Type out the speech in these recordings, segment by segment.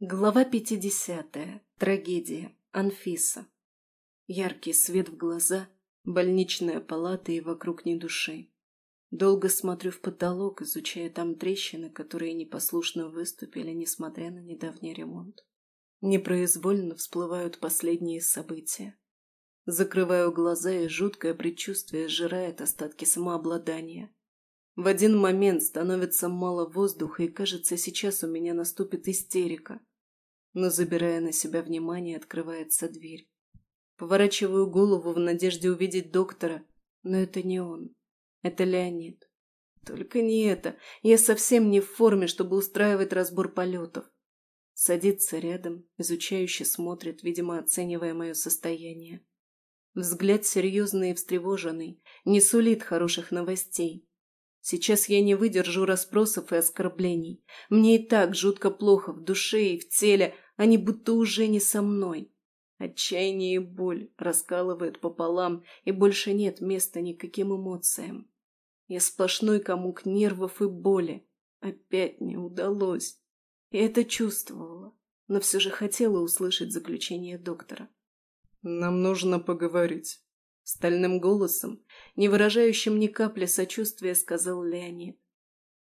Глава 50. Трагедия. Анфиса. Яркий свет в глаза, больничная палата и вокруг ни души. Долго смотрю в потолок, изучая там трещины, которые непослушно выступили, несмотря на недавний ремонт. Непроизвольно всплывают последние события. Закрываю глаза, и жуткое предчувствие сжирает остатки самообладания. В один момент становится мало воздуха, и кажется, сейчас у меня наступит истерика но, забирая на себя внимание, открывается дверь. Поворачиваю голову в надежде увидеть доктора, но это не он. Это Леонид. Только не это. Я совсем не в форме, чтобы устраивать разбор полетов. Садится рядом, изучающе смотрит, видимо, оценивая мое состояние. Взгляд серьезный и встревоженный, не сулит хороших новостей. Сейчас я не выдержу расспросов и оскорблений. Мне и так жутко плохо в душе и в теле, они будто уже не со мной. Отчаяние и боль раскалывают пополам, и больше нет места никаким эмоциям. Я сплошной комок нервов и боли. Опять не удалось. Я это чувствовала, но все же хотела услышать заключение доктора. «Нам нужно поговорить», — стальным голосом, не выражающим ни капли сочувствия, сказал Леонид.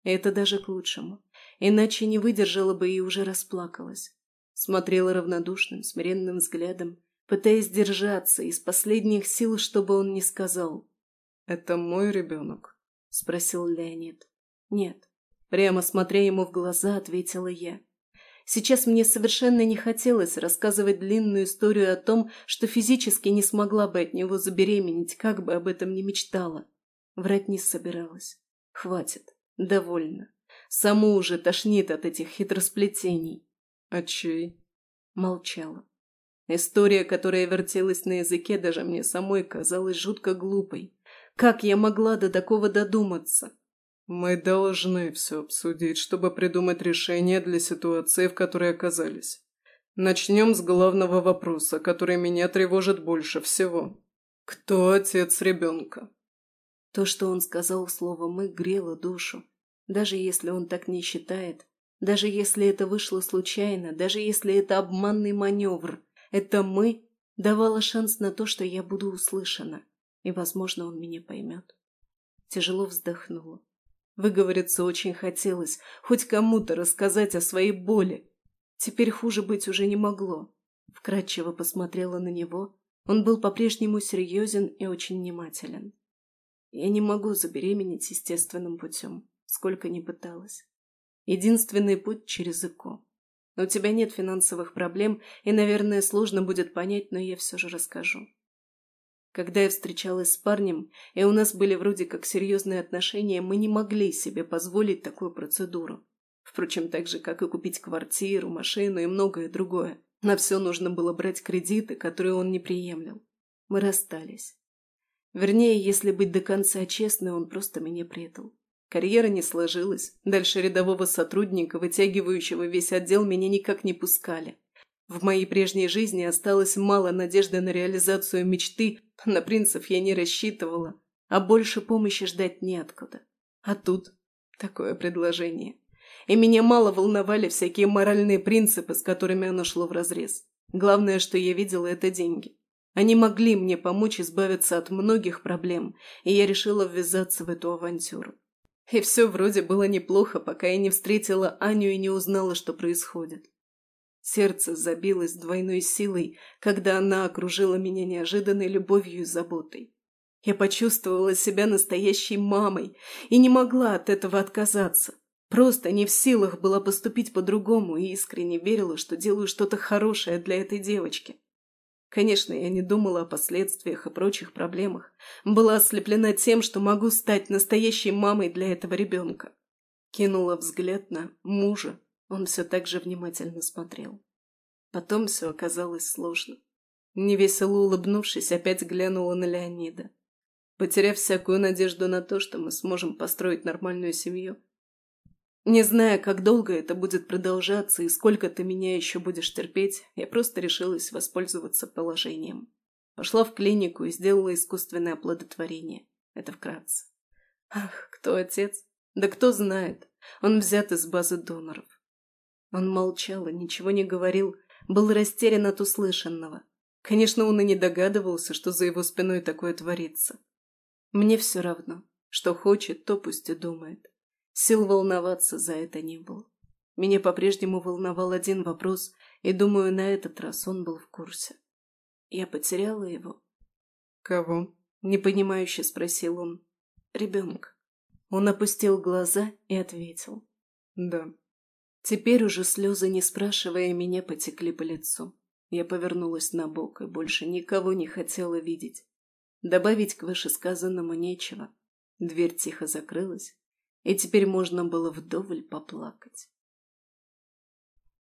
Это даже к лучшему, иначе не выдержала бы и уже расплакалась. Смотрела равнодушным, смиренным взглядом, пытаясь держаться из последних сил, чтобы он не сказал. «Это мой ребенок?» – спросил Леонид. «Нет». Прямо смотря ему в глаза, ответила я. Сейчас мне совершенно не хотелось рассказывать длинную историю о том, что физически не смогла бы от него забеременеть, как бы об этом ни мечтала. Врать не собиралась. Хватит. Довольно. Саму уже тошнит от этих хитросплетений. «А чей?» Молчала. История, которая вертелась на языке, даже мне самой казалась жутко глупой. Как я могла до такого додуматься? «Мы должны все обсудить, чтобы придумать решение для ситуации, в которой оказались. Начнем с главного вопроса, который меня тревожит больше всего. Кто отец ребенка?» То, что он сказал слово «мы», грело душу. Даже если он так не считает, даже если это вышло случайно, даже если это обманный маневр, это «мы» давало шанс на то, что я буду услышана, и, возможно, он меня поймет. Тяжело вздохнула. Выговориться очень хотелось, хоть кому-то рассказать о своей боли. Теперь хуже быть уже не могло. Вкратчиво посмотрела на него. Он был по-прежнему серьезен и очень внимателен. Я не могу забеременеть естественным путем, сколько ни пыталась. Единственный путь через ЭКО. У тебя нет финансовых проблем, и, наверное, сложно будет понять, но я все же расскажу. Когда я встречалась с парнем, и у нас были вроде как серьезные отношения, мы не могли себе позволить такую процедуру. Впрочем, так же, как и купить квартиру, машину и многое другое. На все нужно было брать кредиты, которые он не приемлил. Мы расстались. Вернее, если быть до конца честной, он просто меня предал. Карьера не сложилась. Дальше рядового сотрудника, вытягивающего весь отдел, меня никак не пускали. В моей прежней жизни осталось мало надежды на реализацию мечты, на принцев я не рассчитывала, а больше помощи ждать неоткуда. А тут такое предложение. И меня мало волновали всякие моральные принципы, с которыми оно шло вразрез. Главное, что я видела, это деньги. Они могли мне помочь избавиться от многих проблем, и я решила ввязаться в эту авантюру. И все вроде было неплохо, пока я не встретила Аню и не узнала, что происходит. Сердце забилось двойной силой, когда она окружила меня неожиданной любовью и заботой. Я почувствовала себя настоящей мамой и не могла от этого отказаться. Просто не в силах была поступить по-другому и искренне верила, что делаю что-то хорошее для этой девочки. Конечно, я не думала о последствиях и прочих проблемах. Была ослеплена тем, что могу стать настоящей мамой для этого ребенка. Кинула взгляд на мужа. Он все так же внимательно смотрел. Потом все оказалось сложно. Невесело улыбнувшись, опять глянула на Леонида. Потеряв всякую надежду на то, что мы сможем построить нормальную семью, не зная, как долго это будет продолжаться и сколько ты меня еще будешь терпеть, я просто решилась воспользоваться положением. Пошла в клинику и сделала искусственное оплодотворение. Это вкратце. Ах, кто отец? Да кто знает. Он взят из базы доноров. Он молчал и ничего не говорил, был растерян от услышанного. Конечно, он и не догадывался, что за его спиной такое творится. Мне все равно. Что хочет, то пусть и думает. Сил волноваться за это не было. Меня по-прежнему волновал один вопрос, и, думаю, на этот раз он был в курсе. Я потеряла его. «Кого?» – непонимающе спросил он. «Ребенка». Он опустил глаза и ответил. «Да». Теперь уже слезы, не спрашивая меня, потекли по лицу. Я повернулась на бок и больше никого не хотела видеть. Добавить к вышесказанному нечего. Дверь тихо закрылась, и теперь можно было вдоволь поплакать.